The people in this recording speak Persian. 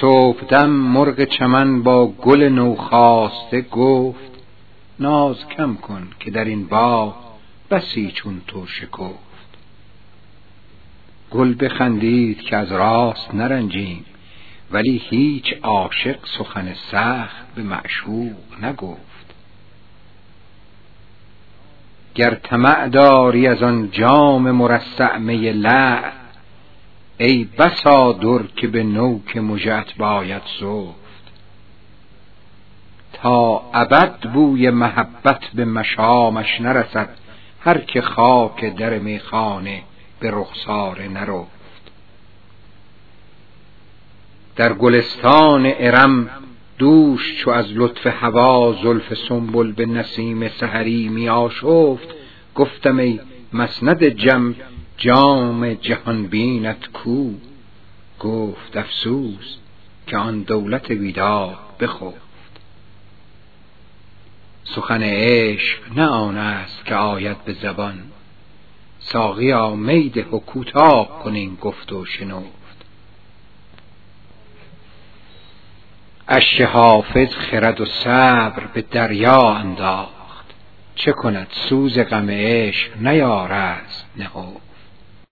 صبحدم مرغ چمن با گل نوخاسته گفت ناز کم کن که در این باغ بسی چون تو شکفت. گل بخندید که از راست نرنجیم ولی هیچ عاشق سخن سخت به معشوق نگفت. گر طمع داری از آن جام مرصع می لعل ای بسا در که به نوک مژهات باید سفت. تا ابد بوی محبت به مشامش نرسد هر که خاک در میخانه به رخساره نرفت. در گلستان ارم دوش چو از لطف هوا زلف سنبل به نسیم سحری می آشفت گفتم ای مسند جم جام جهان بینت کو؟ گفت افسوس که آن دولت بیدار بخفت سخن عشق نه آن است که آید به زبان. ساقیا می و کوتاه کن این گفت و شنفت. اشک حافظ خرد و صبر به دریا انداخت. چه کند سوز غم عشق نیارست نهفت